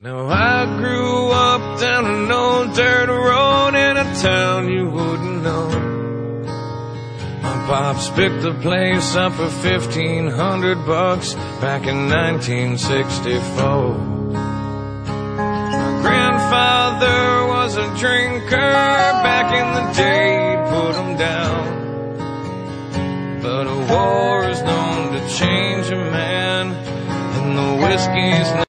Now I grew up down an old dirt road in a town you wouldn't know. My pops picked the place up for fifteen hundred bucks back in 1964. My grandfather was a drinker back in the day, put him down. But a war is known to change a man, and the whiskey's